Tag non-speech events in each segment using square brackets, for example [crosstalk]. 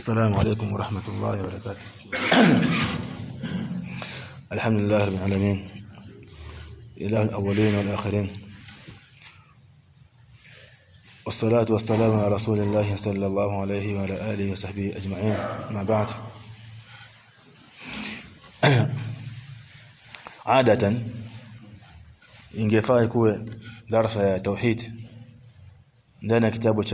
السلام عليكم ورحمة الله وبركاته. [clears throat] الحمد لله رب العالمين. إله الأولين والآخرين. والصلاة والسلام على رسول الله صلى الله عليه وعلى آله وصحبه أجمعين. ما بعد. [clears throat] عادة ingefaa ikuwe darasa ya tauhid ndani ya kitabu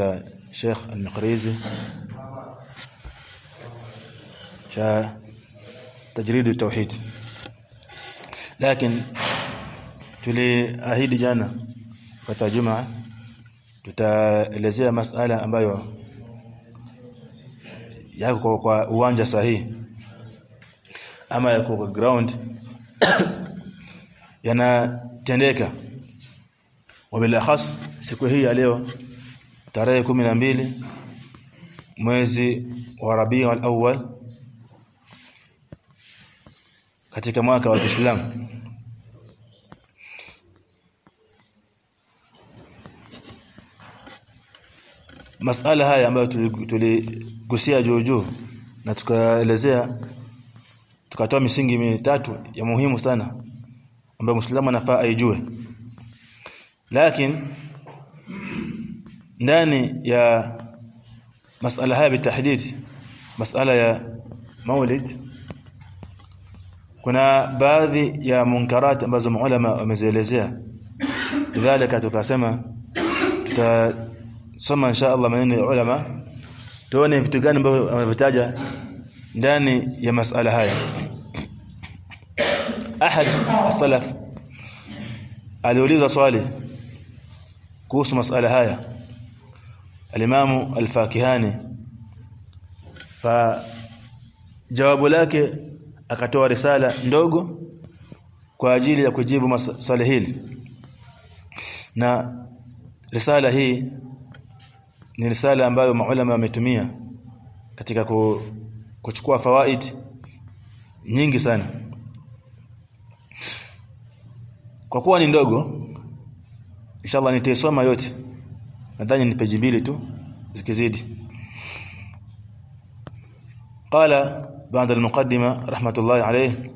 cha tajrid at-tauhid lakini tuliahidi jana kwa juma tutaelezea masala ambayo yako kwa uwanja sahihi ama yako kwa ground. [coughs] Yanatendeka. Wabilakhas siku hii ya leo tarehe mbili mwezi wa Rabiul Awwal katika mwaka wa Kiislamu. Masala haya ambayo tuligusia juu juu na tukaelezea tukatoa misingi mitatu ya muhimu sana ambayo Muislamu anafaa aijue. Lakini ndani ya masala haya bitahdidi masala ya maulid kuna baadhi ya munkarat ambazo maulama wamezielezea lidhalika tukasema tutasoma insha Allah maneno ya ulama tuone vitu gani ambavyo wamevitaja ndani ya masala haya ahad salaf aliuliza swali kuhusu masala haya alimamu al-Fakihani fa jawabu lake akatoa risala ndogo kwa ajili ya kujibu maswali hili. Na risala hii ni risala ambayo maulama wametumia katika kuchukua fawaid nyingi sana. Kwa kuwa ni ndogo inshallah nitaisoma yote. Nadhani ni peji mbili tu zikizidi. Qala بعد المقدمة رحمة الله عليه.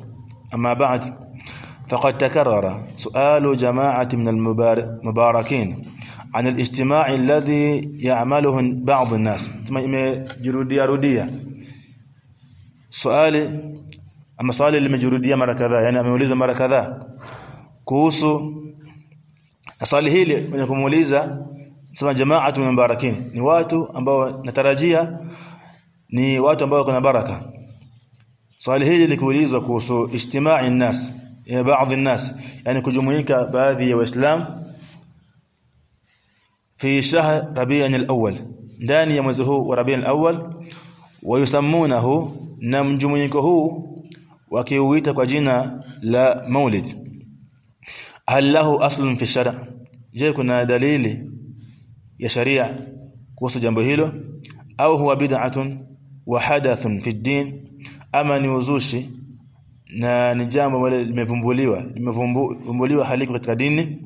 أما بعد فقد تكرر سؤال جماعة من المباركين عن الاجتماع الذي يعمله بعض الناس. جرودية رودية. سؤال أما سؤال اللي مجرودية مرة كذا يعني أمeuliza مرة كذا. hili wenye kumuuliza sema jamaatu min barakin ni watu ambao natarajia ni watu ambao kuna baraka swali hili likuulizwa kuhusu ijtimai nnas ya baadhi nnas yani kujumuika baadhi ya waislamu fi shahr rabi'an al-awwal ndani ya mwezi huu wa rabi'an al-awwal wayusammunahu na mjumuiko huu wakiuita kwa jina la maulid hal lahu aslun fi shar' je kuna dalili ya sharia kuhusu jambo hilo au huwa bid'atun wa hadathun fi din ama ni uzushi na ni jambo ambalo limevumbuliwa limevumbuliwa haliko katika dini.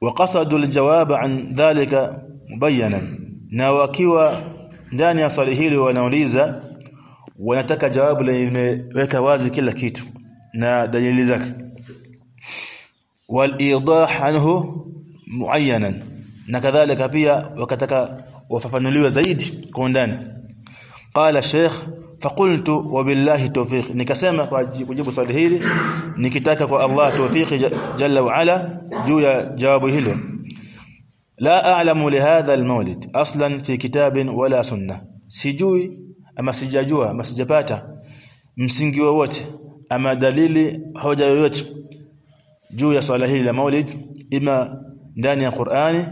Wa qasadul jawab an dhalika mubayyana na wakiwa ndani ya swali hili wanauliza wanataka jawabu limeweka wazi kila kitu na dalili zake. Wal-idah anhu muayyanan na kadhalika pia wakataka wafafanuliwe zaidi kwa undani. Qala sheikh faqultu wabillahi tawfiq. Nikasema kwa kujibu swali hili nikitaka kwa Allah tawfiq jalla wa ala juu ya jawabu hilo. La a'lamu li hadha al-mawlid aslan fi kitabin wala sunnah. Sijui ama sijajua ama sijapata msingi wowote ama dalili hoja yoyote juu ya swala hili la maulid ima ndani ya Qur'ani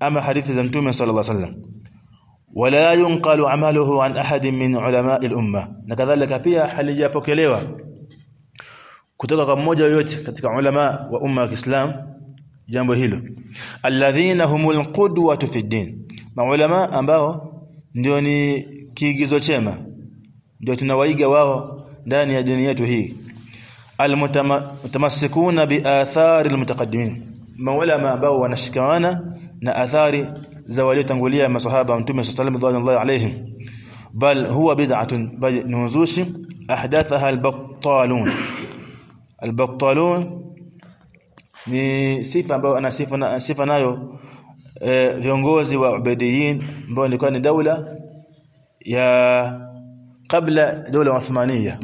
ama hadithi za Mtume sallallahu alaihi wasallam wala yunqalu amaluhu an ahadin min ulama al-umma na kadhalika pia halijapokelewa kutoka kwa mmoja yote katika ulama wa umma wa Kiislam jambo hilo. Alladhina humul qudwatu fi din. Maulama ambao ndio ni kiigizo chema. Ndio tunawaiga wao ndani ya dini yetu hii. Almutamassikuna bi athari almutaqaddimin maulama ambao wanashikamana na athari za waliotangulia masahaba wa mtume sallallahu alaihi alayhim bal huwa bid'atun bal ni uzushi ahdathaha al-battalun al-battalun ni sifa ambayo ana sifa na, sifa nayo e, viongozi wa Ubaidiyin ambao ilikuwa ni daula ya kabla daula Uthmania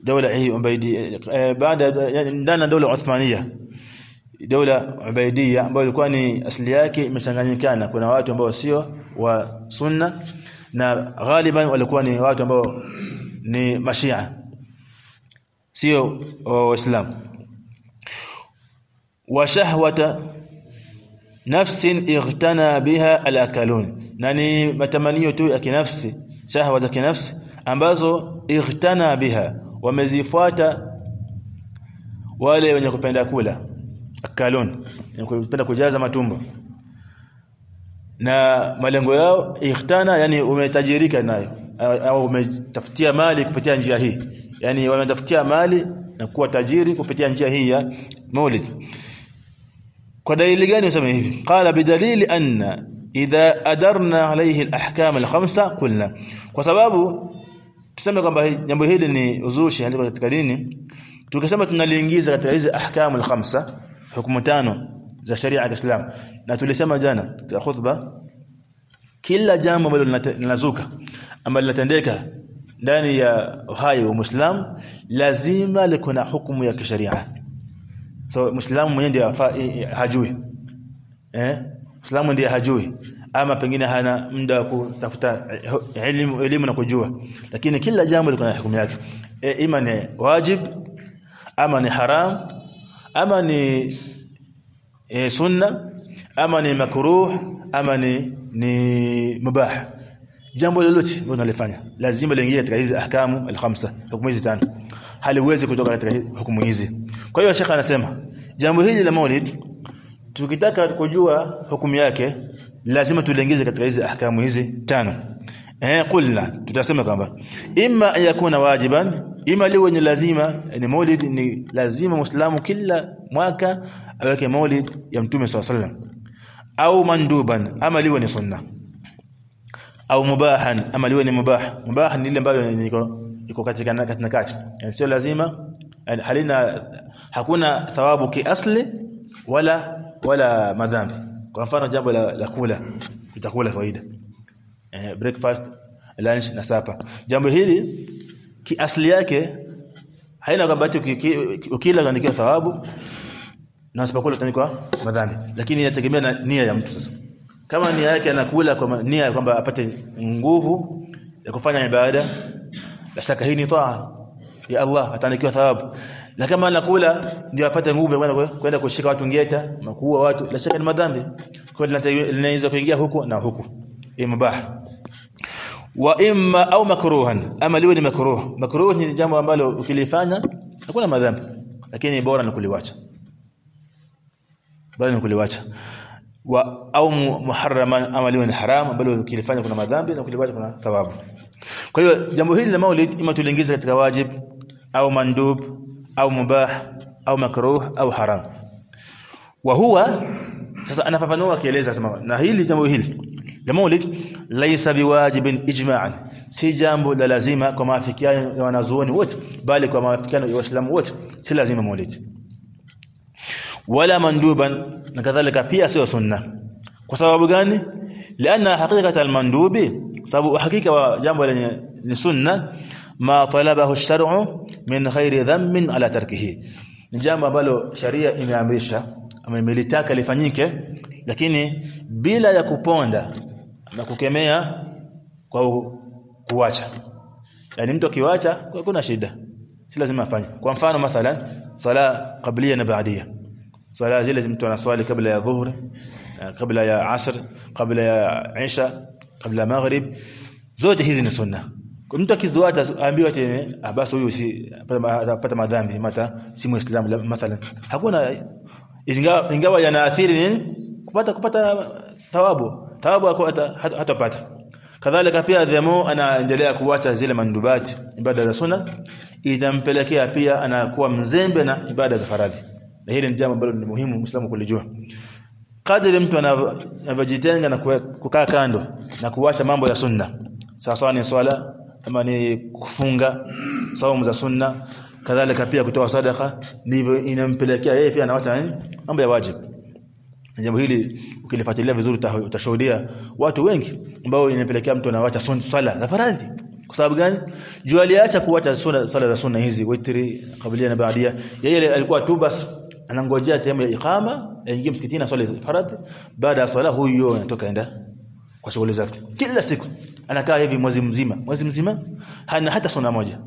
daula hii Ubaidi e, baada ya daula Uthmania daula Ubaidia ambayo ilikuwa ni asili yake imechanganyikana. Kuna watu ambao sio wa sunna na ghaliban walikuwa ni watu ambao ni mashia sio waislamu. Wa shahwata nafsin ightana biha alakalun na ni matamanio tu ya kinafsi shahwa za kinafsi ambazo ightana biha wamezifuata wale wenye kupenda kula akalun inapenda kujaza matumbo. Na malengo yao ikhtana yani umetajirika nayo. Au umetafutia mali kupitia njia hii. Yani wametafutia mali na kuwa tajiri kupitia njia hii ya maulid. Kwa dalili gani useme hivi? Qala bidalili anna idha adarna alayhi alahkam alkhamsa qulna. Kwa sababu tuseme kwamba jambo hili ni uzushi katika dini. Tukisema tunaliingiza katika hizi ahkamu alkhamsa hukumu tano za sharia ya Islam na tulisema jana katika khutba kila jambo ambalo linazuka ambalo linatendeka ndani ya uhai wa Muislam lazima liko na hukumu ya kisheria so Muislamu mwenyewe ndiye hajui. Eh? Muislamu ndiye hajui. Ama pengine hana muda wa kutafuta elimu elimu na kujua. Lakini kila jambo liko na hukumu yake. E, ima ni wajib ama ni haram ama ni e, sunna ama ni makruh ama ni ni mubah. Jambo lolote unalifanya lazima liingie katika hizi ahkamu al-khamsa hukumu hizi tano. Haliwezi kutoka katika hukumu hizi. Kwa hiyo shekha anasema jambo hili la maulid tukitaka kujua hukumu yake lazima tuliingize katika hizi ahkamu hizi tano eh kulna tutasema kwamba imma yakuna wajiban ima liwe ni lazima ni maulid ni lazima muislamu kila mwaka aweke maulid ya mtume SAW au manduban ama liwe ni sunna. Au mubahan ama liwe ni mubah. Mubah ni ile ambayo iko iko katika katika kati. Yani sio lazima halina hakuna thawabu kiasli wala wala madhambi. Kwa mfano jambo la, la kula utakula faida eh, breakfast lunch na supper. Jambo hili kiasili yake haina kwamba ukila unaandikiwa thawabu na usipokula utanikwa madhambi. Lakini inategemea na nia ya mtu sasa. Kama nia yake anakula kwa nia kwamba apate nguvu ya kufanya ibada la shaka hii ni taa ya Allah ataandikiwa thawabu. Na kama anakula ndio apate nguvu ya kwenda kushika watu ngeta makuua watu la shaka ni madhambi. Kwa linaweza kuingia huko na hii mubah. Wa imma au makruhan ama liwe ni makruh. Makruh ni jambo ambalo ukilifanya hakuna madhambi. Lakini bora ni kuliwacha. Bora ni kuliwacha. Wa au muharraman ama liwe ni haram bali ukilifanya kuna madhambi na kuliwacha kuna thawabu. Kwa hiyo jambo hili la maulid ima tuliingiza katika wajib au mandub au mubah au makruh au haram. Wa huwa sasa anafafanua akieleza sema na hili jambo hili maulid laysa biwajibin ijma'an si jambo la lazima kwa maafikiano ya wanazuoni wote bali kwa maafikiano ya waislamu wote si lazima maulid wala manduban na kadhalika pia sio sunna kwa sababu gani lianna haqiqata almandubi sababu hakika wa jambo lenye ni sunna ma talabahu ash-shar'u min ghairi dhammin ala tarkihi ni jambo ambalo sharia imeamrisha ama imelitaka lifanyike lakini bila ya kuponda na kukemea kwa kuacha yani mtu akiwacha kuna shida. Si lazima afanye. Kwa mfano mathalan sala qabliya na baadia sala zile mtu anaswali kabla ya dhuhuri kabla ya asr kabla ya isha kabla ya maghrib. Zote hizi ni sunna. Mtu akiziwacha aambiwa tena basi huyu si apata madhambi mata si muislamu mathalan. Hakuna ingawa yanaathiri nini? Kupata kupata thawabu thawabu hatapata kadhalika pia dhamo anaendelea kuacha zile mandubati ibada za sunna. Itampelekea pia anakuwa mzembe na ibada za faradhi. Na hili ni jambo ambalo ni muhimu muislamu kulijua. Kadri mtu anavyojitenga na kukaa kando na kuacha mambo ya sunna. Sawa ni swala ama ni kufunga saumu za sunna. Kadhalika pia kutoa sadaka. Ndivyo inampelekea yeye pia anawacha mambo ya wajibu jambo hili ukilifuatilia vizuri utashuhudia watu wengi ambao inapelekea mtu anawacha swala za faradhi. Kwa sababu gani? Juu aliacha kuacha swala za sunna hizi witri kabilia na baadia. Yeye alikuwa tu basi anangojea time ya iqama aingie msikitini swala faradhi. Baada ya swala huyo anatoka enda kwa shughuli zake. Kila siku anakaa hivi mwezi mzima. Mwezi mzima hana hata sunna moja.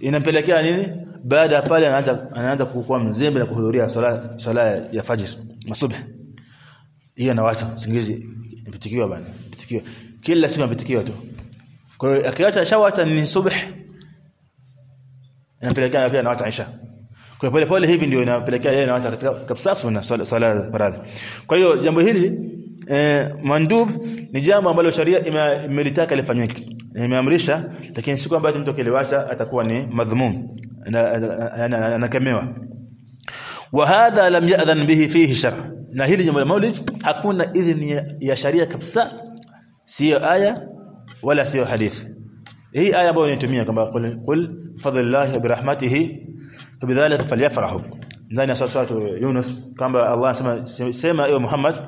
Inampelekea nini? Baada pale anaanza anaanza kuwa mzembe na kuhudhuria swala swala ya fajr masubh hiyo anawacha usingizi mpitikiwa bana mpitikiwa kila siku mpitikiwa tu kwa hiyo akiacha shawacha ni subh inapelekea pia anawacha isha kwa pole pole hivi ndio inapelekea yeye anawacha katika kabisa na swala faradhi kwa hiyo jambo hili eh, mandub ni jambo ambalo sharia imelitaka lifanyike imeamrisha lakini siku ambayo mtu akiliwacha atakuwa ni madhmum anakemewa wa lam ya'dhan bihi fihi shar. Na hili jambo la maulid hakuna idhini ya sharia kabisa sio aya wala sio hadithi hii aya ambayo inatumia kwamba qul qul fadlillahi bi rahmatihi bidhalika falyafrahu. Ndani ya sura Yunus kwamba Allah anasema sema ewe Muhammad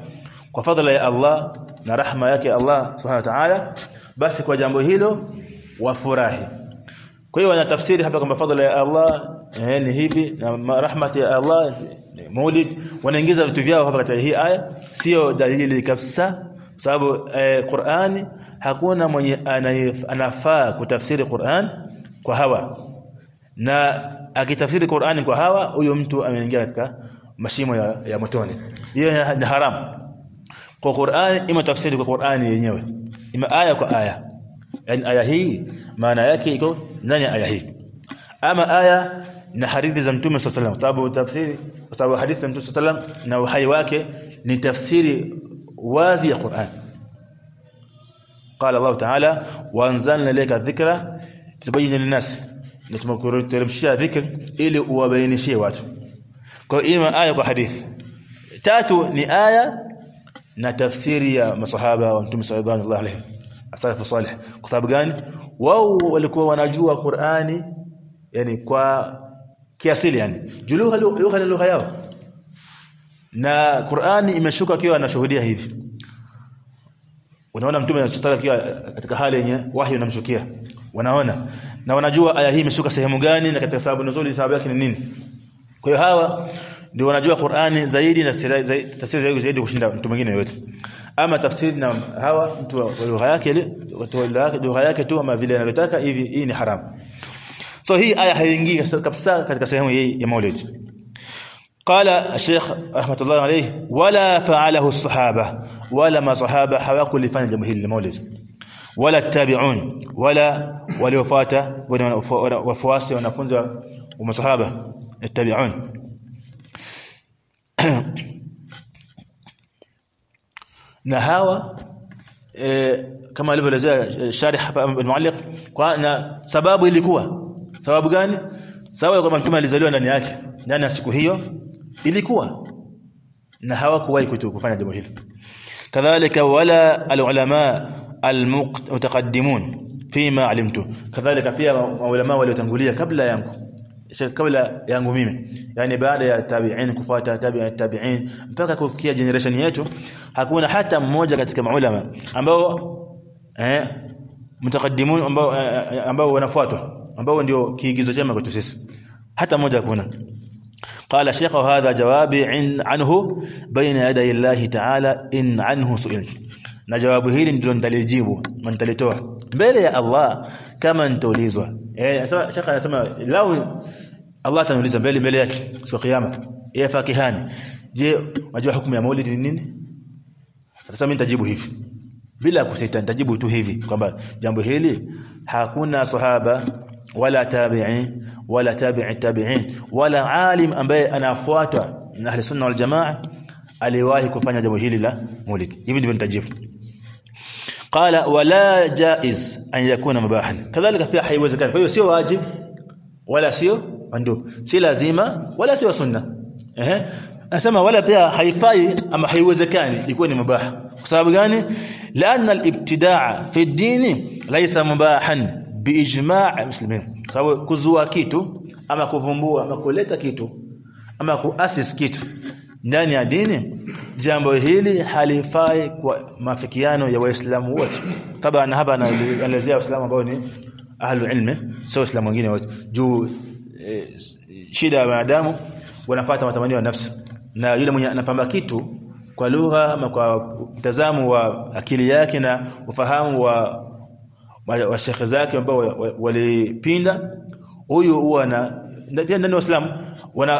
kwa fadhila ya Allah na rahma yake Allah subhanahu wa ta'ala basi kwa jambo hilo wafurahi. Kwa hiyo wanatafsiri hapa kwamba fadhila ya Allah eh, ni hivi na rahmati ya Allah ni maulid. Wanaingiza vitu vyao hapa katika hii aya. Sio dalili kabisa sababu eh, Qur'ani hakuna mwenye anafaa kutafsiri Qur'an kwa hawa. Na akitafsiri Qur'ani kwa hawa huyo mtu ameingia katika mashimo ya, ya motoni. Hiyo ni haramu kwa Qur'ani ima tafsiri kwa Qur'ani yenyewe. Ima aya kwa aya. Yani aya hii maana yake iko ndani ya aya hii. Ama aya na hadithi za mtume sallallahu alaihi sababu tafsiri, kwa sababu hadithi za mtume sallallahu na uhai wake ni tafsiri wazi ya Qur'an. Qala Allah Ta'ala, wa anzalna ilayka dhikra tubayyana linnas, na tumekuteremshia dhikr ili uwabainishie watu. Kwa hiyo aya kwa hadithi tatu ni aya na tafsiri ya masahaba wa mtume sallallahu alaihi asalafu salih. Kwa sababu gani? Wao walikuwa wanajua Qur'ani yani kwa kiasili yani. Juluha lugha ni lugha yao. Na Qur'ani imeshuka akiwa anashuhudia hivi. Unaona mtume sallallahu akiwa katika hali yenye wahi unamshukia. Wanaona na wanajua aya hii imeshuka sehemu gani na katika sababu nzuri sababu yake ni nini? Kwa hiyo hawa ndio wanajua Qur'ani zaidi na tafsiri zaidi zaidi kushinda mtu mwingine yote ama tafsiri na hawa mtu wa lugha yake ile watu wa lugha yake tu ama vile anavyotaka hivi hii ni haramu so hii aya haingii kabisa katika sehemu hii ya maulid قال الشيخ رحمه الله عليه ولا فعله الصحابه ولا ما صحابه حواكوا لفanya jambo hili maulid wala tabi'un wala waliofuata wafuasi wanafunzi wa masahaba tabi'un na hawa e, kama alivyoelezea sharih al-mualliq kwa sababu ilikuwa sababu gani? Sababu kwamba mtume alizaliwa ndani yake ndani ya siku hiyo ilikuwa. Na hawakuwahi kufanya jambo hili. Kadhalika wala alulama almutaqaddimun fima alimtu. Kadhalika pia maulama waliotangulia kabla yangu. Kabla yangu mimi. Yani baada ya tabi'in kufuata tabi'in tabi'in mpaka kufikia generation yetu hakuna hata mmoja katika maulama ambao eh mutaqaddimun ambao ambao wanafuatwa ambao ndio kiigizo chema kwetu sisi hata mmoja hakuna قال شيخ هذا جوابي عنه بين يدي الله تعالى إن عنه سئلت na jawabu hili ndilo nitalijibu na nitalitoa mbele ya Allah kama nitaulizwa eh shaka anasema lau Allah ataniuliza mbele mbele yake siku kiyama yeye fakihani je unajua hukumu ya maulid ni nini sasa mimi nitajibu hivi bila kusita nitajibu tu hivi kwamba jambo hili hakuna sahaba ولا تابعين ولا تابع التابعين ولا عالم أمبي انافواتا من أهل السنة والجماعة اليواهي كفانا جبه هلي لا مولد. ابن بن تجيف قال ولا جائز أن يكون مباحا. كذلك في حي وزكان فهو سي واجب ولا سي مندوب. سي لازمة ولا سي سنة. إيه؟ اسمع ولا بها حيفاي أما حي حيوزكان يكون مباح. بسبب غاني لأن الابتداع في الدين ليس مباحا. biijma' muslimin. Sababu kuzua kitu ama kuvumbua ama kuleta kitu ama kuasis kitu ndani ya dini jambo hili halifai kwa mafikiano ya waislamu wote. Taban hapa anaelezea waislamu ambao ni ahlu ilmi sio waislamu wengine wote. Juu e, shida ya wanadamu wanapata matamanio ya nafsi. Na yule mwenye anapamba kitu kwa lugha ama kwa mtazamo wa akili yake na ufahamu wa wa, wa shekhe zake ambao walipinda. Huyu huwa na pia ndani waislamu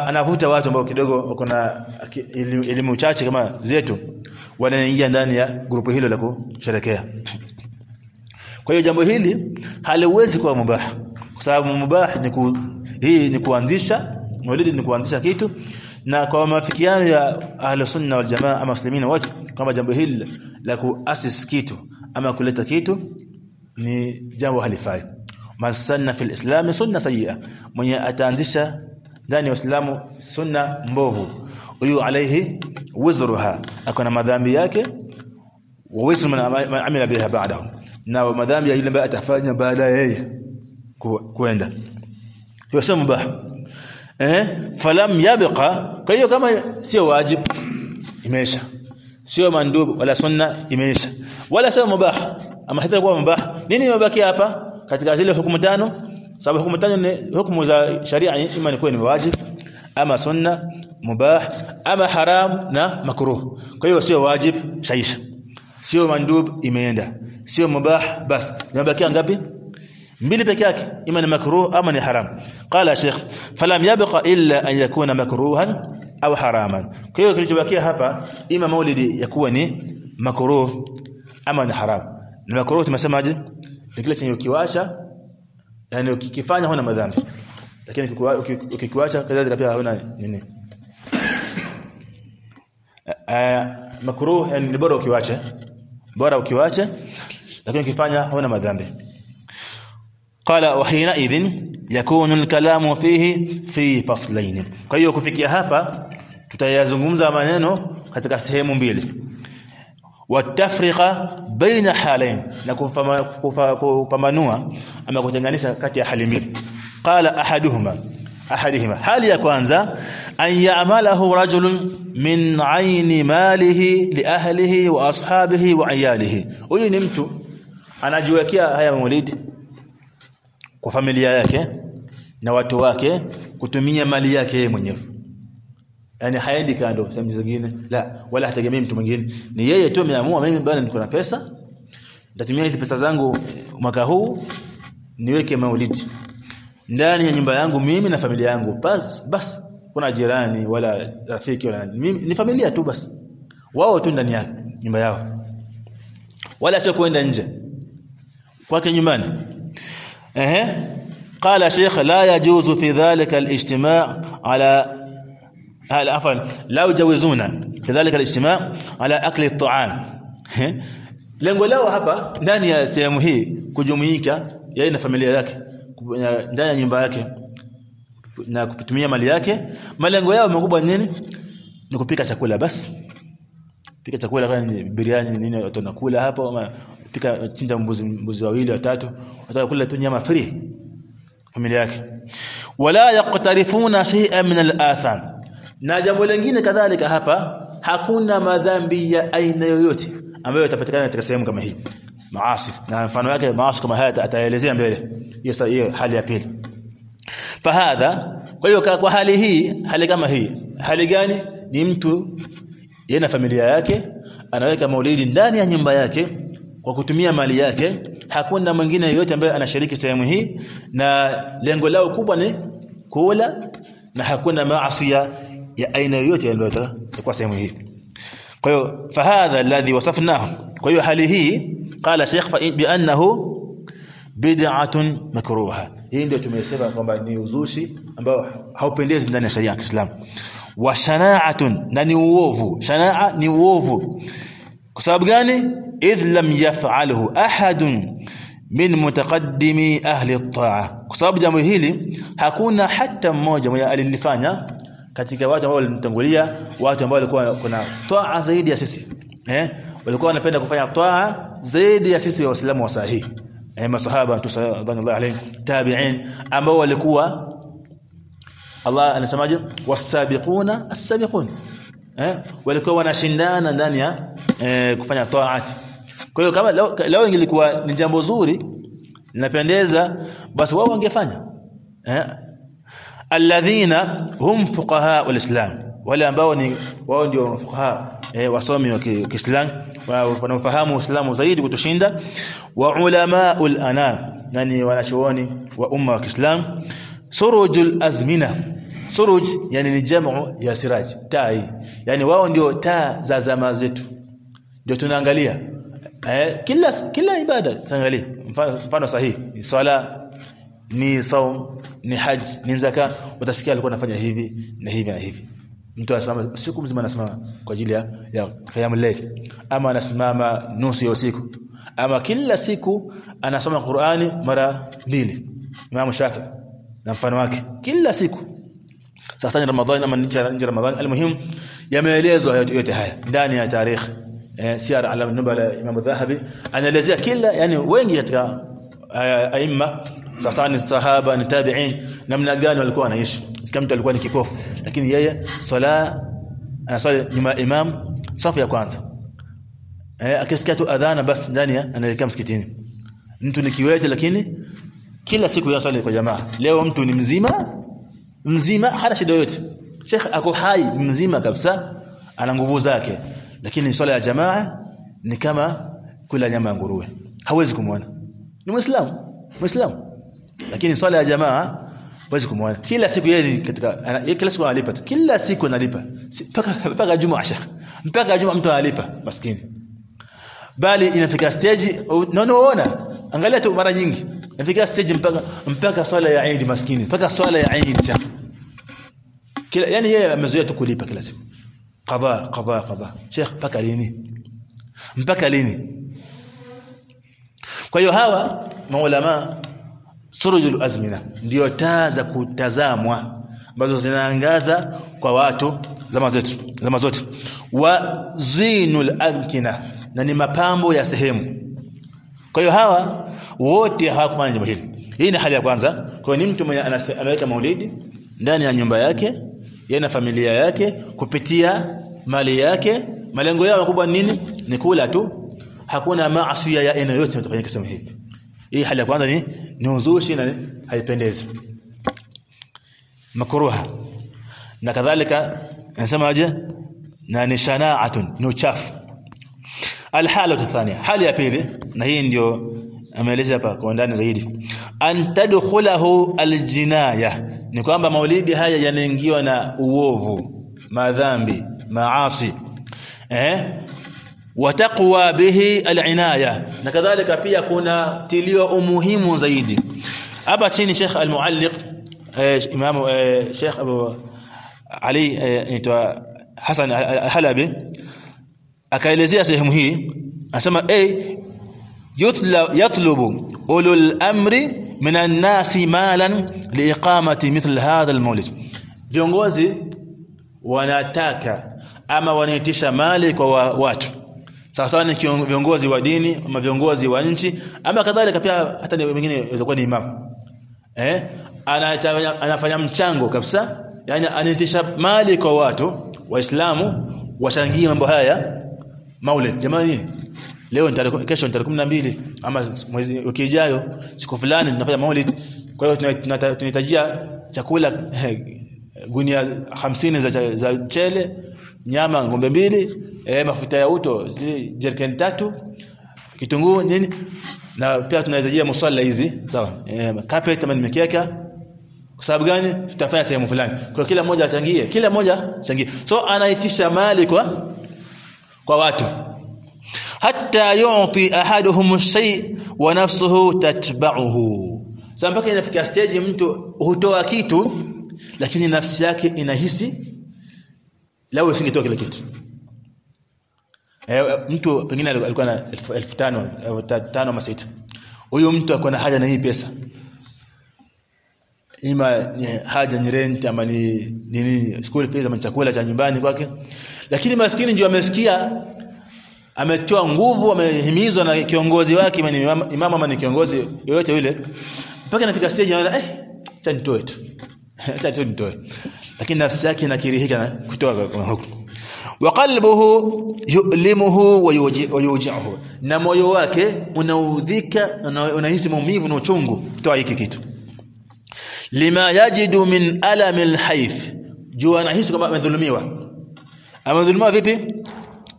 anavuta watu ambao kidogo wako na elimu chache kama zetu wanaingia ndani ya grupu hilo la kusherekea. Kwa hiyo jambo hili haliwezi kuwa mubah kwa sababu mubah ni ku, hii ni kuanzisha maulidi ni kuanzisha kitu na kwa mafikiano ya ahli sunna wal jamaa ama muslimina wote kama jambo hili la kuasis kitu ama kuleta kitu ni jambo halifai. Masanna fil islam sunna sayyi'a. Mwenye ataanzisha ndani ya Uislamu sunna mbovu huyu alaihi wizruha. Akona madhambi yake wa wizru man amila biha ba'dahu. Na madhambi ya yule atafanya baada yeye kwenda hiyo sio mubah. Eh? Falam yabqa kwa hiyo kama sio wajib imeisha. Sio mandub wala sunna imeisha. Wala sio mubah ama hata kuwa mubah nini imebaki hapa? Katika zile hukumu tano? Sababu hukumu tano ni hukumu za sharia ima ni ni wajib ama sunna mubah ama haram na makruh. Kwa hiyo sio wajib shaisha sio mandub imeenda. Sio mubah bas. Imebaki ngapi? Mbili peke yake ima ni makruh ama ni haram. Qala sheikh falam yabqa illa an yakuna makruhan au haraman. Kwa hiyo kilichobakia hapa ima maulidi yakuwa ni makruh ama ni haram na makruh tumesemaje ni kile chenye ukiwasha yani ukikifanya huna madhambi. Lakini ukikiwacha kadhalika pia huna nini. Eh, eh, makruh yani ni bora ukiwache. Bora ukiwache lakini ukifanya huna madhambi. Qala wa hina idhin yakunu alkalamu fihi fi faslain kwa hiyo kufikia hapa tutayazungumza maneno katika sehemu mbili watafriqa baina halain na kupambanua ama kutenganisha kati ya hali mbili. Qala ahaduhuma ahadihima hali ya kwanza an ya'malahu rajulun min aini malihi li ahlihi wa ashabihi wa ayalihi huyu ni mtu anajiwekea haya maulidi kwa familia yake na watu wake kutumia mali yake yeye mwenyewe yani haendi kando sehemu zingine la wala hategemei mtu mwingine. Ni yeye tu ameamua mimi bwana niko na pesa. Nitatumia hizi pesa zangu eh, mwaka huu niweke maulidi. Ndani ya nyumba yangu mimi na familia yangu. Bas bas. Kuna jirani wala rafiki wala mimi ni familia tu basi wao tu ndani ya nyumba yao. Wala sio kuenda nje. Kwake nyumbani. Ehe. Qala sheikh la yajuzu fi dhalika al-ijtima' ala عفوا لا يجوزون في ذلك الاجتماع على اكل الطعام lengo lao hapa ndani ya sehemu hii kujumuika yeye na familia yake ndani ya nyumba yake na kutumia mali yake malengo yao makubwa nini ni kupika chakula basi pika chakula kama biriani nini watu wanakula hapo ama pika chinja mbuzi mbuzi wawili watatu watakula tu nyama free familia yake wala yaqtarifuna shay'an min al-atham na jambo lingine kadhalika hapa hakuna madhambi ya aina yoyote ambayo yatapatikana katika sehemu kama hii. Maasi na mfano wake maasi kama haya ataelezea mbele. Hiyo hali ya pili. Fahadha kwa hiyo kwa hali hii hali kama hii hali gani? Ni mtu yeye familia yake anaweka maulidi ndani ya nyumba yake kwa kutumia mali yake. Hakuna mwingine yeyote ambaye anashiriki sehemu hii na lengo lao kubwa ni kula na hakuna maasi ya aina yoyote ambayo itakuwa sehemu hii. Kwa hiyo fahadha alladhi wasafnahu. Kwa hiyo hali hii qala sheikh bi annahu bid'atun makruha. Hii ndio tumesema kwamba ni uzushi ambao haupendezi ndani ya sharia ya Kiislamu. Wa shana'atun na ni uovu. Shanaa ni uovu. Kwa sababu gani? Idh lam yaf'alhu ahadun min mutaqaddimi ahli at-ta'a kwa sababu jambo hili hakuna hata mmoja mwenye alilifanya katika watu ambao walimtangulia watu ambao walikuwa kuna toa zaidi ya sisi. Eh? Walikuwa wanapenda kufanya toa zaidi ya sisi waislamu wa sahihi. Eh masahaba tusallallahu alayhi tabi'in ambao walikuwa Allah anasemaje? Wasabiquna as-sabiqun. Eh? Walikuwa wanashindana ndani ya eh, kufanya taati. Kwa hiyo kama leo, ingilikuwa ni jambo zuri linapendeza basi wao wangefanya. Eh alladhina hum fuqaha alislam wale ambao ni wao ndio fuqaha eh, wasomi wa Kiislamu wanaofahamu Uislamu zaidi kutushinda. Wa ulamaul anam nani wanachuoni wa umma wa Kiislamu. Surujul azmina suruj yani ni jamu ya siraj taa yani wao ndio taa za zama zetu. Ndio tunaangalia. Eh, kila kila ibada tunaangalia. Mfano sahihi swala ni saum ni haji ni zaka. Utasikia alikuwa anafanya hivi na hivi na hivi. Mtu anasimama siku mzima anasimama kwa ajili ya, ya qiyamul layl. Ama anasimama nusu ya usiku. Ama kila siku anasoma Qur'ani mara mbili. Imam Shafi na mfano wake. Kila siku. Sasa ni Ramadhani ama nje Ramadhani. Almuhim yameelezwa yote haya. Ndani ya tarikh eh, siara alam nubala Imam Dhahabi. Anaelezea kila yani wengi katika aima sasa ni sahaba ni tabi'in. Namna gani walikuwa wanaishi? Kama mtu alikuwa ni kipofu. Lakini yeye sala anasali nyuma imam safu ya kwanza. Eh akisikia tu adhana basi ndani anaelekea msikitini. Mtu ni kiwete lakini kila siku yasali kwa jamaa. Leo mtu ni mzima mzima hana shida yote Sheikh ako hai mzima kabisa ana nguvu zake. Lakini swala ya jamaa ni kama kula nyama ya nguruwe. Hawezi kumwona. Ni muislamu muislamu lakini swala ya jamaa huwezi kumwona kila siku yeye katika kila siku analipa kila siku analipa. Mpaka mpaka juma asha mpaka juma mtu analipa maskini. Bali inafika stage unaona. Angalia tu mara nyingi. Inafika stage mpaka mpaka swala ya Eid maskini. Mpaka swala ya Eid kila yani yeye amezoea tu kulipa kila siku. Qadha qadha qadha. Sheikh mpaka lini? Mpaka lini? Kwa hiyo hawa maulama surujul azmina. Ndio taa za kutazamwa ambazo zinaangaza kwa watu zama zetu zama zote. Wa zinul amkina na ni mapambo ya sehemu. Kwa hiyo hawa wote hawakufanya jambo hili. Hii ni hali ya kwanza. Kwa hiyo ni mtu mwenye anaweka maulidi ndani ya nyumba yake yeye na familia yake kupitia mali yake. Malengo yao makubwa nini? Ni kula tu. Hakuna maasi ya aina yote inatofanyika sehemu hii hii hali ya kwanza ni ni uzushi na haipendezi. Makruha. Na kadhalika nasemaje na ni shanaatun ni uchafu. Alhala thania hali ya pili na hii ndio ameeleza hapa kwa ndani zaidi. Antadkhulahu aljinaya ni kwamba maulidi haya yanaingiwa na uovu madhambi maasi. Eh wataqwa bihi alinaya. Na kadhalika pia kuna tilio umuhimu zaidi. Hapa chini Sheikh al-Mualliq eh, Imam eh, Sheikh Abu Ali aitwa Hassan al-Halabi akaelezea sehemu hii anasema eh yatlubu ulul amri min an-nasi malan liiqamati mithl hadha al-mawlid. Viongozi wanataka ama wanaitisha mali kwa wa, watu sawa sawa ni viongozi wa dini ama viongozi wa nchi ama kadhalika pia hata wengine inaweza ni imam. Eh? Anafanya, anafanya mchango kabisa yani anaitisha mali kwa watu waislamu wachangie mambo haya. Maulid jamani leo ni kesho ni tarehe 12 ama mwezi wiki ijayo siku fulani tunafanya maulid. Kwa hiyo tunahitajia chakula gunia 50 za, za mchele nyama ngombe mbili eh, mafuta ya uto jerken tatu kitunguu nini na pia tunahitajia musalla hizi sawa eh, carpet ama nimekeka kwa sababu gani? Tutafanya sehemu fulani. Kwa kila mmoja achangie kila mmoja changie so anaitisha mali kwa kwa watu. Hatta yu'ti ahaduhum shay wa nafsuhu tatba'uhu. Sasa mpaka inafikia stage mtu hutoa kitu lakini nafsi yake inahisi lao isingetoa kile kitu. Eh, mtu pengine alikuwa na 1500 tano ama sita. Huyo mtu alikuwa na haja na hii pesa. Ima ni haja ni rent ama ni nini school fees ama chakula cha nyumbani kwake. Lakini maskini ndio amesikia ametoa nguvu amehimizwa na kiongozi wake imam ama ni kiongozi yoyote yule. Mpaka nafika stage anaona eh cha nitoe tu acha tu nitoe lakini nafsi yake inakirihika na kutoa kama huko wa qalbuhu yu'limuhu wa yuji- wa yuji'uhu na moyo wake unaudhika na unahisi maumivu na uchungu kutoa hiki kitu lima yajidu min alami alhayth juu anahisi kwamba amedhulumiwa amedhulumiwa vipi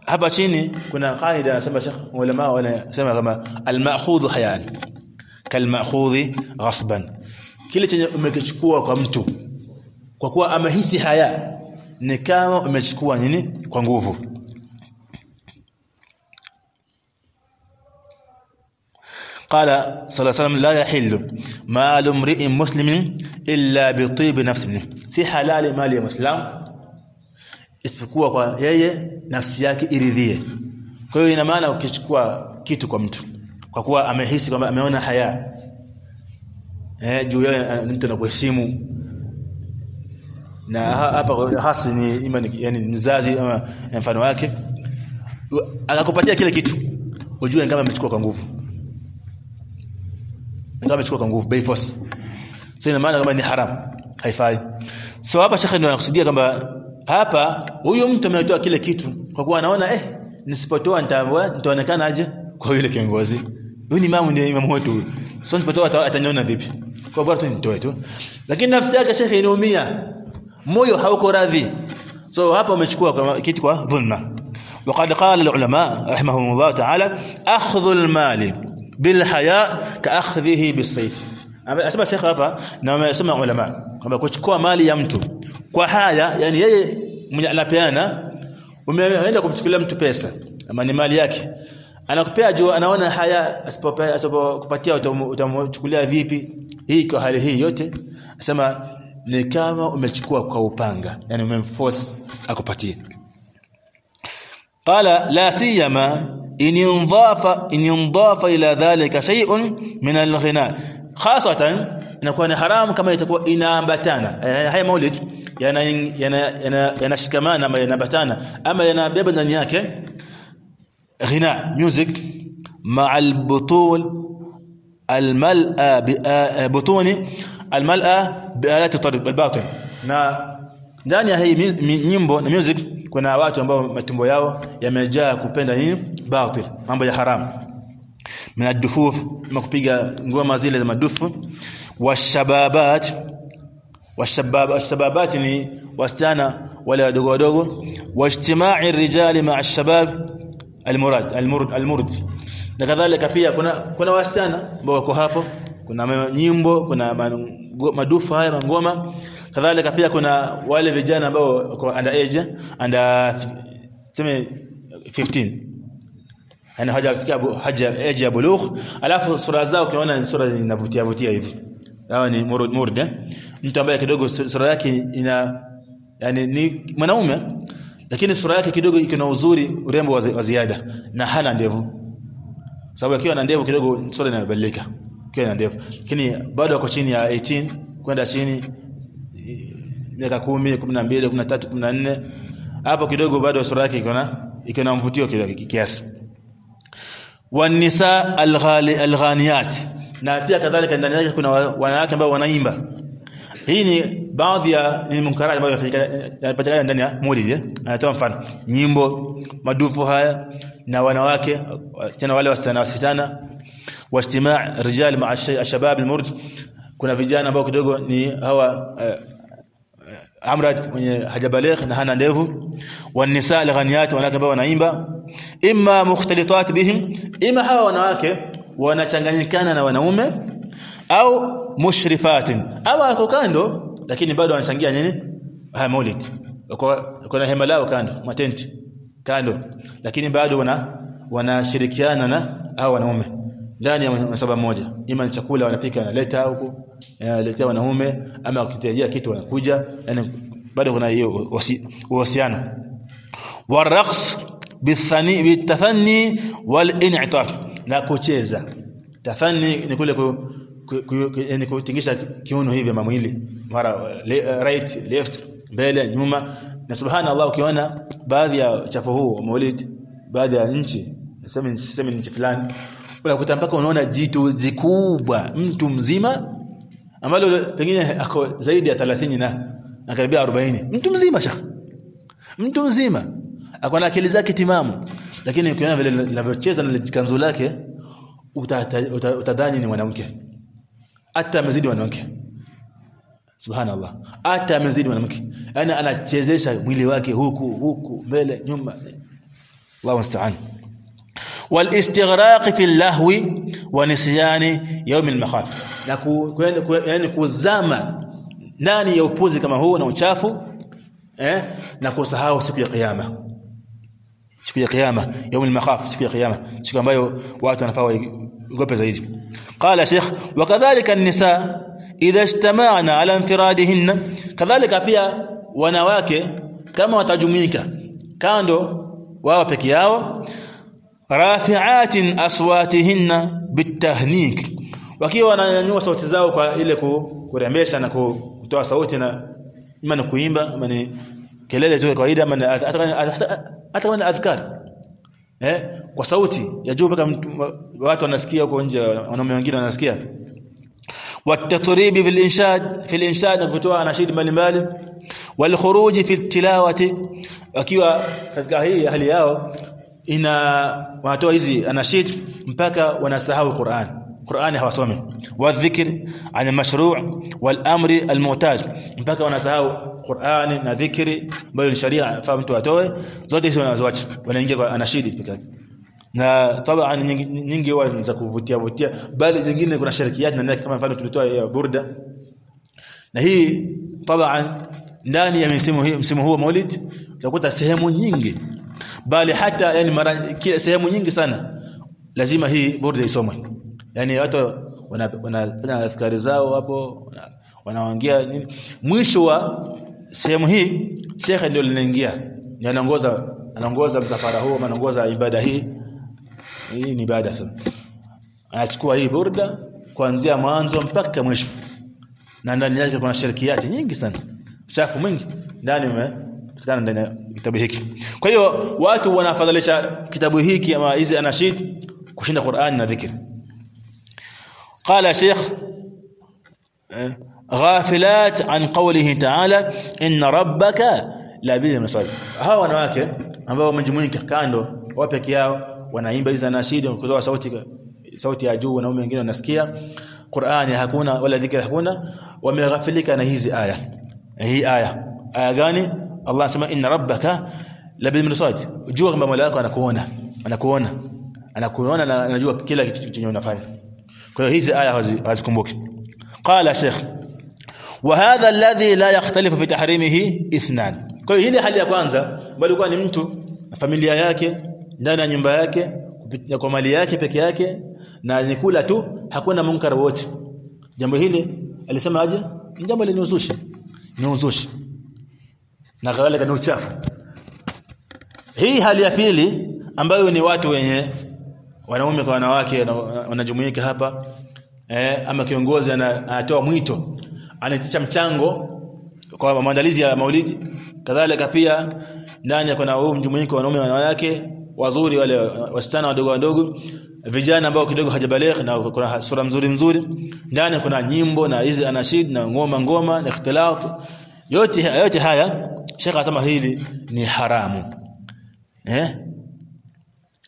hapa chini kuna kaida anasema Sheikh ulama wanasema kama al-ma'khudhu hayan kal-ma'khudhi ghasban kile chenye umekichukua kwa mtu kwa kuwa amehisi haya ni kama umechukua nini kwa nguvu قال صلى الله عليه وسلم لا يحل مال امرئ مسلم الا بطيب نفس si halali mali ya muislam isipokuwa kwa yeye nafsi yake iridhie kwa hiyo ina maana ukichukua kitu kwa mtu kwa kuwa amehisi kwamba ameona haya eh juu ya ni mtu anakuheshimu. Na hapa hasi ni ima ni, yani mzazi ama mfano wake. Akakupatia kile kitu ujue kama amechukua kwa nguvu. Kama amechukua kwa nguvu by force. Sasa ina maana kama ni haram haifai. So hapa shekhe ndio anakusudia kwamba hapa huyu mtu ametoa kile kitu kwa kuwa anaona eh nisipotoa nitaonekana aje kwa yule kiongozi. Huyu ni imamu ndio imamu wetu so nisipotoa atanyona vipi kwa bora tu nitoe tu lakini nafsi yake shekhe inaumia moyo hauko radhi so hapa umechukua kitu kwa dhulma وقد قال العلماء رحمهم الله تعالى أخذ المال بالحياء كأخذه بالسيف Anasema Sheikh hapa na wamesema ulama kwamba kuchukua mali ya mtu kwa haya yani yeye mwenye anapeana umeenda kumchukulia mtu pesa ama ni mali yake anakupea juu anaona haya asipokupatia utamchukulia vipi hii kwa hali hii yote anasema ni kama umechukua kwa upanga yani umemforce akupatie قال لا سيما إن انضاف إن انضاف إلى ذلك شيء من الغناء خاصة inakuwa ni haram kama itakuwa inaambatana Eh, haya maulid yana yana yana- yanashikamana ama yanaambatana ama yanabeba ndani yake ghina music مع البطول almal'a butuni almal'a bialati tarib albatin na ndani ya hii nyimbo na music kuna watu ambao matumbo yao yamejaa kupenda hii batil mambo ya haramu min adufuf ma ngoma zile za madufu. Washababat washabab washababat ni wasichana wale wadogo wadogo. Wajtima'i rijali ma shabab almurad na kadhalika pia kuna kuna wasichana ambao wako hapo. Kuna nyimbo kuna madufa haya mangoma. Kadhalika pia kuna wale vijana ambao wako under age under tuseme 15 ana hajafikia bu- haja age ya bulugh. Alafu sura zao ukiona sura zinavutia vutia hivi. Hawa ni murud murd eh? mtu ambaye kidogo su- sura yake ina yani ni mwanaume lakini sura yake kidogo iko na uzuri urembo wa ziada. Na hana ndevu sababu akiwa na ndevu kidogo sura inabadilika akiwa na ndevu. Lakini bado ako chini ya 18 kwenda chini miaka 10 12 13 14 hapo kidogo bado sura yake iko na iko na mvutio kidogo kiasi. Wanisa alghaniyat. Na pia kadhalika ndani yake kuna wa- wanawake ambao wanaimba. Hii ni baadhi ya ni munkarati ambayo yanapatikana ndani ya maulid eh? anatoa mfano. Nyimbo madufu haya na wanawake tena wale wasichana wasichana wajtimaa rijal maa shabab almurj. Kuna vijana ambao kidogo ni hawa uh, amrad mwenye hajabaligh na hana ndevu. Wanisa alghaniyat wanawake ambao wanaimba. Imma mukhtalitat bihim imma hawa wanawake wanachanganyikana na wanaume. Au mushrifatin au wako kando lakini bado wanachangia nini? Ha maulid. Wako na hema lao kando matenti kando, lakini bado wana wanashirikiana na hao wanaume. Ndani ya masaba moja, ima ni chakula wanapika wanaleta huko eh, wanaletea wanaume, ama wakitarajia kitu wanakuja, yani bado kuna hiyo uhusiano waraqs bithani bitathani walin'itaf, na kucheza. Tathani ni kule ku, yani kutingisha kiuno hivi mamwili mara right left mbele nyuma, na subhanallah, ukiona baadhi ya chafu huu maulid baadhi ya nchi nasema sema nchi fulani unakuta mpaka unaona jitu zikubwa mtu mzima ambalo pengine ako zaidi ya 30 na na karibia 40 mtu mzima shaka mtu mzima. Ako na akili zake timamu. Lakini ukiona vile linavyocheza na kanzu lake utadhani uta, uta ni mwanamke. Hata amezidi mwanamke Subhanallah, hata amezidi mwanamke, yaani anachezesha mwili wake huku huku, mbele nyuma. Allahu musta'an. Wal fi lahwi wa nisyani yaum al na yaani, yaani kuzama ndani ya upuzi kama huu na uchafu eh, na kusahau siku ya Kiyama, siku ya Kiyama, yaum al siku ya Kiyama, siku ambayo watu wanafaa waogope zaidi. Qala Sheikh, wa an-nisa idha ijtama'na ala infiradihinna kadhalika pia wanawake kama watajumuika. Kando wao peke yao. Rafi'atin aswatihinna bitahnik. Wakiwa wananyanyua sauti zao kwa ile kurembesha na kutoa sauti na ima ni kuimba ama ni kelele tu kawaida ama hata kama adhkar. Eh kwa sauti ya juu mpaka watu wanasikia huko nje wanaume wengine wanasikia والتطريب في الإنشاد في الإنشاد نفتوى نشيد مالي مالي والخروج في التلاوة. اكيوا كذلك هي أهلي ياو ان واتوا هذي نشيد مبكى ونسهاو القرآن. القرآن صومي والذكر عن المشروع والأمر المعتاد. مبكى ونسهاو قران وذكر بالشريعه فمتوا توي زوتي زوتي ونينجي أنا شيد بكذلك na taban nyingi, nyingi huwa za kuvutia vutia bali zingine kuna shirikiyat na kama mfano tulitoa ya burda. Na hii taban ndani ya msimu hii msimu huu wa Maulid utakuta sehemu nyingi. Bali hata yani mara kila sehemu nyingi sana lazima hii burda isomwe. Yani watu wanafanya adhkari zao hapo wanaongea nini. Mwisho wa sehemu hii shekhe ndio linaingia. Anaongoza anaongoza msafara huu anaongoza ibada hii hii ni ibada sana anachukua hii burda kuanzia mwanzo mpaka mwisho na ndani yake kuna shirikiyati nyingi sana chafu mwingi ndani umepatikana ndani kitabu hiki kwa hiyo watu wanafadhalisha kitabu hiki ama hizi anashid kushinda Qur'an na dhikr شيخ غافلات عن قوله تعالى إن ربك لا بهم مصاد hawa wanawake ambao wamejumuika kando wao yao wanaimba hizo nashidi kutoa sauti sauti ya juu wanaume wengine wanasikia Qur'ani hakuna wala dhikri hakuna wameghafilika na hizi aya hii aya aya gani Allah anasema inna rabbaka la bil mirsad jua kwamba Mola wako anakuona anakuona anakuona na anajua kila kitu chenye unafanya kwa hiyo hizi aya hazikumbuki qala sheikh wa hadha alladhi la yakhtalifu fi tahrimihi ithnan kwa hiyo hili hali ya kwanza bali kwa ni mtu na familia yake ndani ya nyumba yake kupitia kwa mali yake peke yake na alikula tu hakuna munkar wote jambo hili alisema aje? Jambo lenye uzushi. Ni uzushi. Na kadhalika ni uchafu. Hii hali ya pili ambayo ni watu wenye wanaume kwa wanawake wanajumuika hapa eh, ama kiongozi anatoa mwito anaitisha mchango kwa maandalizi ya maulidi. Kadhalika pia ndani kuna huu mjumuiko wa wanaume na wanawake wazuri wale wasichana wadogo wadogo vijana ambao kidogo hajabaligh na kuna sura mzuri mzuri ndani kuna nyimbo na hizi anashid na ngoma ngoma na ikhtilat. Yote yote haya shekha anasema hili ni haramu. Eh?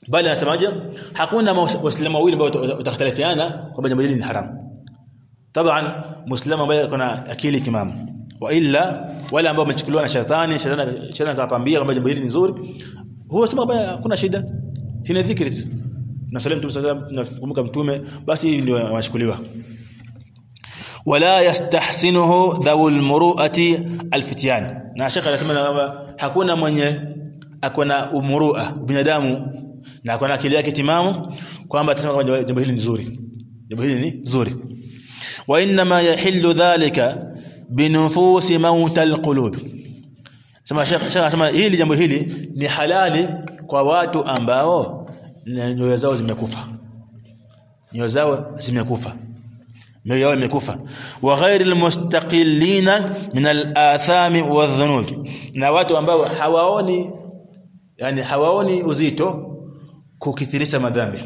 Bali anasemaje? Hakuna waislamu wawili ambao utakhtalifiana kwamba jambo hili ni haramu. Taban muislamu ambaye kuna akili timamu. Wa illa wale ambao wamechukuliwa na shetani shetani shetani atawapambia kwamba jambo hili ni nzuri huwa sema kwamba hakuna shida. Sina dhikri tu. Na salamu mtume sallallahu alayhi wasallam nakumbuka mtume basi hivi ndio washukuliwa wala yastahsinuhu dhawul muru'ati alfityan. Na shekha anasema kwamba hakuna mwenye akona umurua binadamu na akona akili yake timamu kwamba atasema kwamba jambo hili ni zuri jambo hili ni nzuri. Wa inma yahillu dhalika binufusi mauta alqulub sema Sheikh, Sheikh anasema hili jambo hili ni halali kwa watu ambao nyoyo zao zimekufa. Nyoyo zao zimekufa. Nyoyo yao imekufa. Wa ghairil mustaqillina min al-athami wadhunub na watu ambao hawaoni yani hawaoni uzito kukithirisha madhambi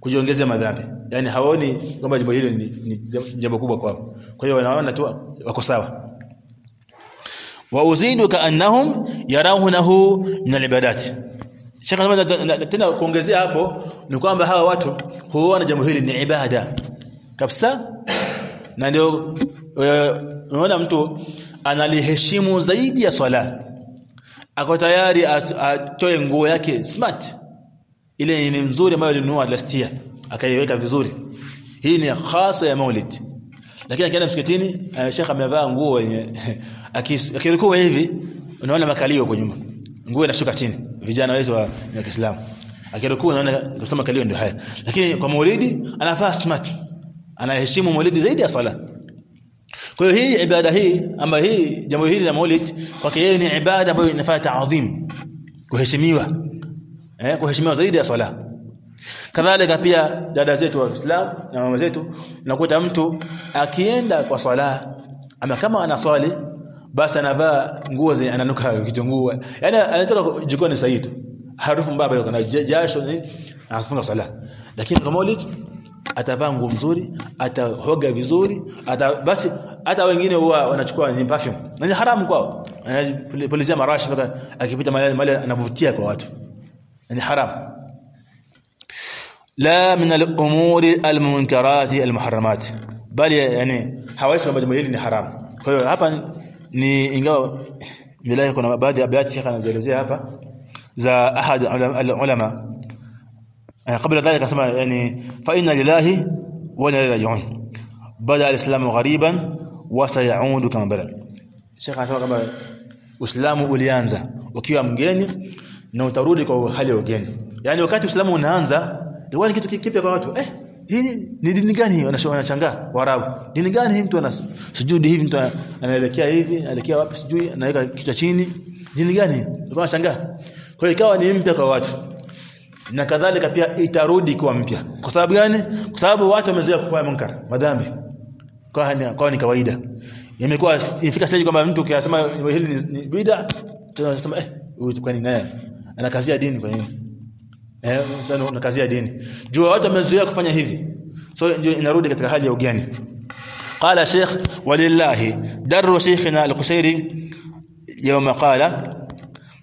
kujiongezea madhambi. Yani hawaoni kwamba jambo hili ni, ni jambo kubwa kwao. Kwa hiyo wanaona tu wako sawa wa uzidu kaannahum yarawnahu min alibadat. Shaka anasema tena kuongezea hapo ni kwamba hawa watu huona jambo hili ni ibada kabisa na ndio unaona mtu analiheshimu zaidi ya swala. Ako tayari atoe nguo yake smart. Ile ni nzuri ambayo alinunua last year akaiweka vizuri. Hii ni hasa ya maulid lakini akienda msikitini uh, Sheikh amevaa nguo yenye [laughs] akirukua hivi unaona makalio huko nyuma. Nguo inashuka chini. Vijana wetu wa, Kiislamu. Akirukua unaona kusema kalio ndio haya. Lakini kwa maulidi anafaa smart. Anaheshimu maulidi zaidi ya sala. kwa hiyo hii ibada hii ama hii jambo hili la maulid kwake yeye ni ibada ambayo inafaa taadhim kuheshimiwa. Eh kuheshimiwa zaidi ya swala kadhalika pia dada zetu wa Uislamu na mama zetu nakuta mtu akienda kwa swala ama kama anaswali basi anavaa nguo zenye ananuka kitunguu. Yani anatoka jikoni sahihi harufu mbaya bado kana jasho ni anafunga swala. Lakini kama maulid atavaa nguo nzuri atahoga vizuri ata basi hata wengine huwa wanachukua ni perfume. Na ni haramu kwao. Anapulizia marashi akipita mali anavutia kwa watu. Ni haramu لا من الأمور المنكرات المحرمات bali yani hawaisha jambo hili ni haramu kwa hiyo hapa ni ingawa milahi kuna baadhi ya bayati shekha anazielezea hapa za ahad ulama kabla dhalika sema yani fa inna lillahi wa inna ilayhi raji'un bada alislamu ghariban wa sayaudu kama bada shekha anasema kama uislamu ulianza ukiwa mgeni na utarudi kwa hali ya ugeni yani wakati uislamu unaanza ilikuwa ni kitu kipya kwa watu. Eh, hii ni dini gani hii? Wanashangaa Waarabu. Dini gani hii mtu anasujudi hivi mtu anaelekea hivi, anaelekea wapi sijui, anaweka kichwa chini. Dini gani? ndio wanashangaa. Kwa hiyo ikawa ni mpya kwa watu. Na kadhalika pia itarudi kuwa mpya. Kwa sababu gani? Kwa sababu watu wamezoea kufanya munkar, madhambi. Kwa ni, kwa ni kawaida imekuwa ifika stage kwamba mtu ukisema hili ni, bid'a tunasema eh huyu kwani naye anakazia dini kwa nini eh sana anakazia dini jua watu wamezoea kufanya hivi so ndio inarudi katika hali ya ugeni قال شيخ ولله در شيخنا القشيري يوم قال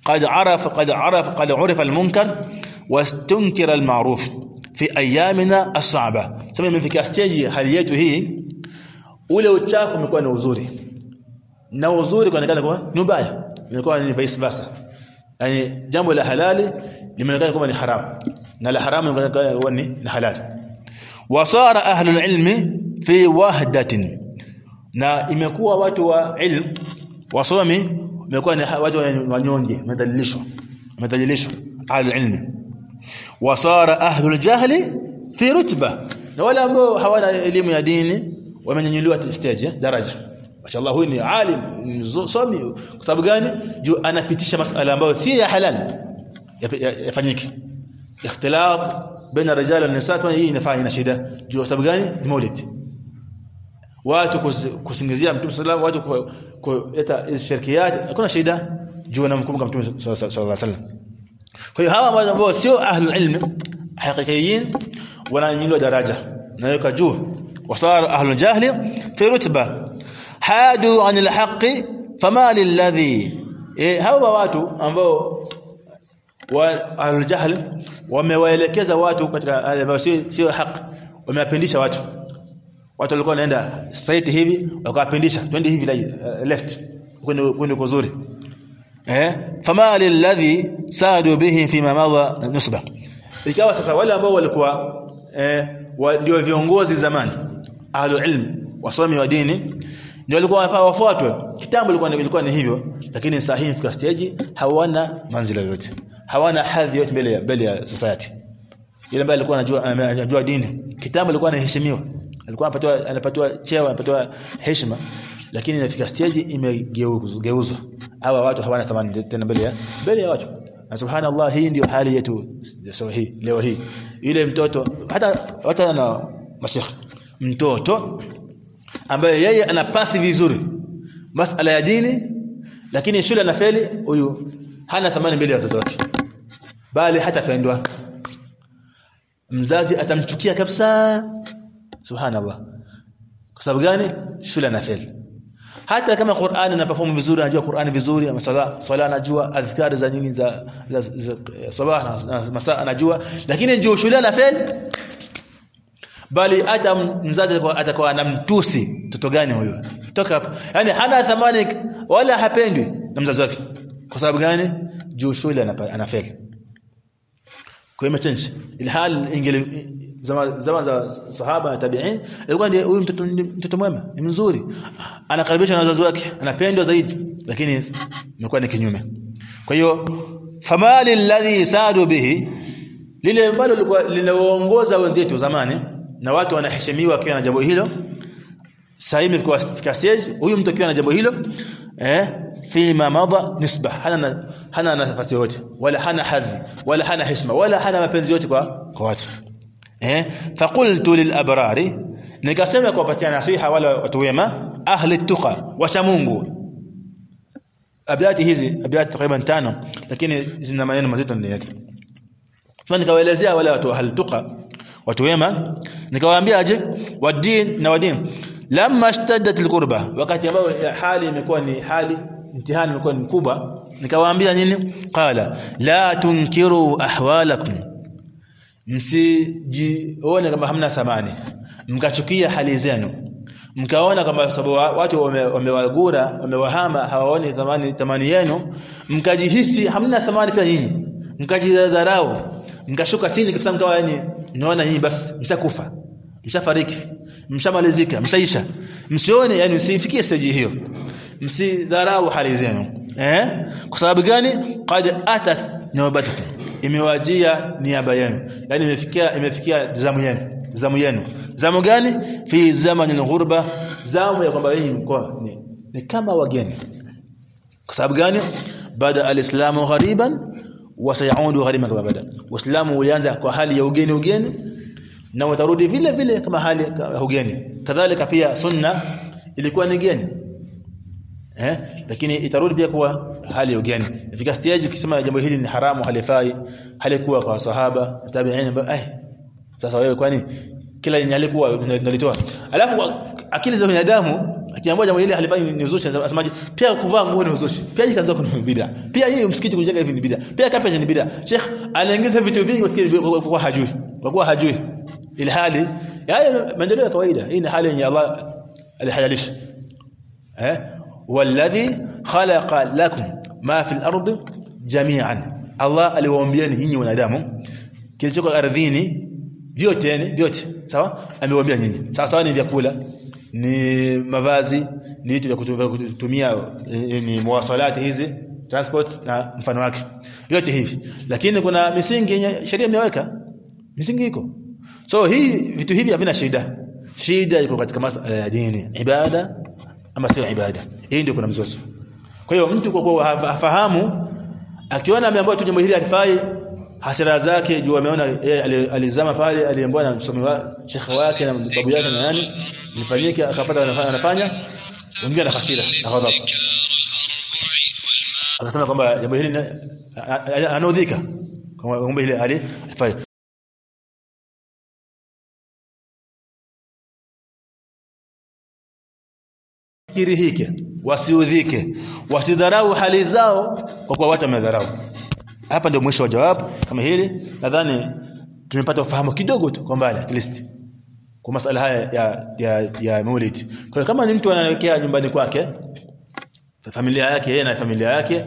قد عرف قد عرف قد عرف المنكر واستنكر المعروف في ايامنا الصعبه sema imefika stage hali yetu hii ule uchafu umekuwa ni uzuri na uzuri kuonekana kwa ni ubaya imekuwa ni vice versa yani jambo la halali لمن غير قوة نال حرام من غير قوة حلال وصار أهل العلم في وحدة. نا إمكوا واتوا علم. وصومي مكوا واتوا ونيونجي مدلشوا مدلشوا على العلم. وصار أهل الجهل في رتبة. ولا أبو حوالا إليم يا ومن ينلوا تستيجي درجة. ما شاء الله هو إني عالم. صومي. كسب جاني جو أنا بتيش مسألة. ما هو حلال. Yafanyike ikhtilat baina rijal na nisa hii inafanya ina shida juu sababu gani maulid watu kusingizia mtume sallallahu watu kuleta shirkiyat hakuna shida juu anamkumbuka mtume sallallahu alaihi wasallam kwa hiyo hawa ambao sio ahlul ilm hakikiyin wananyanyuliwa daraja na yuka juu وصار أهل الجهل في رتبة حادوا عن الحق فما للذي هوا watu ambao wa aljahl jahl wamewaelekeza watu katika ambao sio haki. Wamewapindisha watu. Watu walikuwa wanaenda straight hivi wakawapindisha. Twende hivi left. Kwenda kwenye kuzuri eh? Fama lilladhi saadu bihi fima madha nusba. Ikawa sasa wale ambao walikuwa eh ndio viongozi zamani ahlul ilm wasomi wa dini ndio walikuwa wanafaa wafuatwe. Kitambo ilikuwa ni hivyo lakini sasa hivi fika stage hawana manzila yote hawana hadhi yote mbele ya mbele ya society. Yule ambaye alikuwa anajua anajua dini. Kitambo alikuwa anaheshimiwa. Alikuwa anapatiwa anapatiwa cheo anapatiwa heshima. Lakini inafika stage imegeuzwa hawa watu hawana thamani tena mbele ya mbele ya watu. Na subhanallah hii ndio hali yetu sasa hii leo hii. Ile mtoto hata hata na mashekhi mtoto ambaye yeye anapasi vizuri. Masala ya dini lakini shule anafeli huyu hana thamani mbele ya wazazi wake bali hata pendwa mzazi atamchukia kabisa. Subhanallah. Kwa sababu gani? Shule anafeli hata kama Qur'ani na perform vizuri anajua Qur'ani vizuri masala swala anajua adhkari za nini za, za, sabah na masaa anajua lakini njoo shule anafeli bali hata mzazi atakuwa anamtusi mtoto gani huyo toka hapa. Yani hana thamani wala hapendwi na mzazi wake. Kwa sababu gani? Juu shule anafeli kwa hiyo change. Ilhal ingeli zama zama za sahaba tabi'in ilikuwa ndiye huyu mtoto mtoto mwema ni mzuri. Anakaribishwa na wazazi wake anapendwa zaidi lakini imekuwa ni kinyume. Kwa hiyo famali alladhi sadu bihi lile ambalo lilikuwa linaongoza wenzetu zamani na watu wanaheshimiwa kwa na jambo hilo hivi kwa stage huyu mtu akiwa na jambo hilo eh fima madha nisba hana hana nafasi yote wala hana hadhi wala hana heshima wala hana mapenzi yote kwa kwa watu eh faqultu lil abrari nikasema kuwapatia nasiha wala watu wema ahli tuqa wacha Mungu abiati hizi abiati takriban tano lakini zina maneno mazito ndani yake sasa nikawaelezea wale watu ahli tuqa watu wema nikawaambia aje wadin na wadin lamma shtaddat alqurba. Wakati ambao hali imekuwa ni hali mtihani ulikuwa ni mkubwa nikawaambia nini? Qala la tunkiru ahwalakum. Msijione kama hamna thamani. Mkachukia hali zenu. Mkaona kama sababu watu wamewagura wamewahama hawaoni thamani thamani yenu. Mkajihisi hamna thamani kwa nyinyi. Mkajidharau. Mkashuka chini kabisa mkawa yani naona nyinyi basi mshakufa. Mshafariki mshamalizika mshaisha. Msione yani msifikie stage hiyo. Msidharau hali zenu. Eh? Kwa sababu gani? Qad atat nawbatukum imewajia niaba yenu. Yani imefikia imefikia zamu yenu. Zamu yenu. Zamu gani? Fi zamani al-ghurba zamu ya kwamba yeye mko ni, ni kama wageni. Kwa sababu gani? Bada alislamu ghariban wa sayaudu ghariban. Kama bada uislamu ulianza kwa hali ya ugeni ugeni na utarudi vile vile kama hali ya ugeni. Kadhalika pia sunna ilikuwa ni geni. Eh? Lakini itarudi pia kuwa hali ya ugeni. Ifika stage ukisema jambo hili ni haramu halifai halikuwa kwa sahaba tabi'in eh. Sasa wewe kwani kila yenye alikuwa nalitoa alafu akili za binadamu akiambiwa jambo hili halifai ni uzushi asemaje pia kuvaa nguo ni uzushi. Pia jikaanza kuna bid'a. Pia hii msikiti kujenga hivi ni bid'a. Pia kape ni bid'a. Sheikh anaingiza vitu vingi kwa kwa hajui. Kwa kuwa hajui maendeleo ya kawaida hii ni hali yenye Allah alihalalisha eh والذي خلق لكم ما في الأرض جميعا Allah aliwaambieni nyinyi wanadamu kilichoko ardhini vyote yani vyote sawa amewaambia nyinyi sawa sawa ni vyakula ni mavazi ni vitu vya kutumia ni muwasalati hizi transport na mfano wake vyote hivi lakini kuna misingi sheria imeweka misingi iko so hii vitu hivi havina shida shida iko katika masuala ya dini ibada ama sio ibada hii ndio kuna mzozo kwa hiyo mtu kwa kuwa hafahamu akiona ameambiwa tu jambo hili alifai hasira zake juu ameona yeye alizama pale aliambiwa na msomi wa shekhe wake na babu yake na nani nifanyike akapata anafanya wengine na hasira na ghadhabu akasema kwamba jambo hili anaudhika kwamba jambo hili alifai kirihike wasiudhike wasidharau hali zao kwa kuwa watu wamedharau. Hapa ndio mwisho wa jawabu kama hili. Nadhani tumepata ufahamu kidogo tu kwa mbali at least kwa masala haya ya ya, ya maulid. Kwa kama ni mtu anawekea nyumbani kwake familia yake yeye na familia yake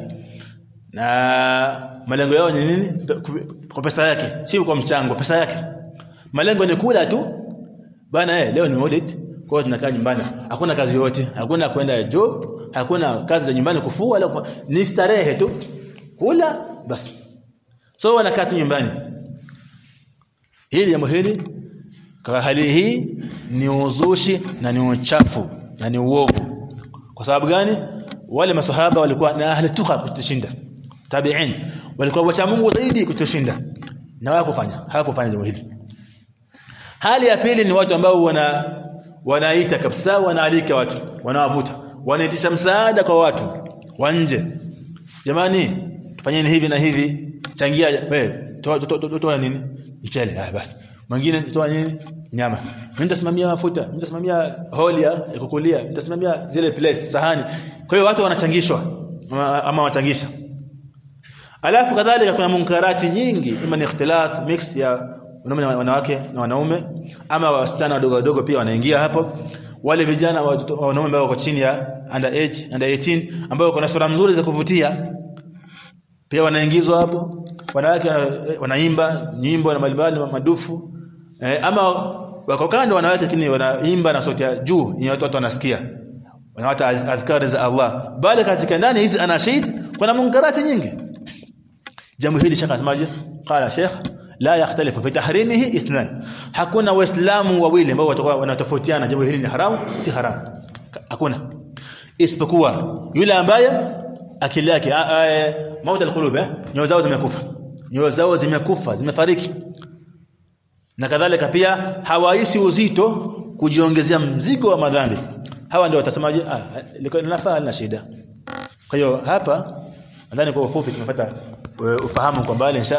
na malengo yao ni nini? Kwa pesa yake si kwa mchango pesa yake. Malengo ni kula tu. Bana eh leo ni maulid kwa hiyo tunakaa nyumbani. Hakuna kazi yote hakuna kwenda job. Hakuna kazi za nyumbani kufua wala ni starehe tu. Kula basi. So wanakaa tu nyumbani. Hili jambo hili kwa hali hii ni uzushi na ni uchafu na ni uovu. Kwa sababu gani? Wale masahaba walikuwa na ahli tuqa kutushinda. Tabi'in. Walikuwa wacha Mungu zaidi kutushinda. Na hawakufanya. Hawakufanya jambo hili. Hali ya pili ni watu ambao wana wanaita kabisa wanaalika watu wanawavuta. Wanaitisha msaada kwa watu wa nje. Jamani tufanyeni hivi na hivi. Changia wewe toa nini? Mchele ah basi. Mwingine toa nini? Nyama. Mimi nitasimamia mafuta mimi nitasimamia holia ya kukulia nitasimamia zile plates sahani. Kwa hiyo watu wanachangishwa ama, ama watangisha. Alafu kadhalika kuna munkarati nyingi ima ni ikhtilat mix ya wanawake na wanaume ama wasichana wadogo wadogo pia wanaingia hapo. Wale vijana wanaume ambao wako chini ya under age under 18 ambao wako na sura nzuri za kuvutia pia wanaingizwa hapo. Wanawake wanaimba nyimbo na mbalimbali madufu eh, ama wako kando wanawake lakini wanaimba na sauti ya juu ni watu watu wanasikia. Wanawata adhkari za Allah. Bali katika ndani hizi anashid kuna munkarati nyingi. Jambo hili shekha asemaje qala sheikh la yakhtalifu fi tahrimihi ithnan. Hakuna waislamu wawili ambao watakuwa wanatofautiana. Jambo hili ni haramu si haramu? Hakuna. Isipokuwa yule ambaye akili yake a- mauta alqulub eh nyoyo zao zimekufa. Nyoyo zao zimekufa zimefariki. Na kadhalika pia hawahisi uzito kujiongezea mzigo wa madhambi. Hawa ndio watasemaje? Ah linafaa lina shida. Kwa hiyo hapa nadhani kwa ufupi tumepata eh, ufahamu kwa mbali insha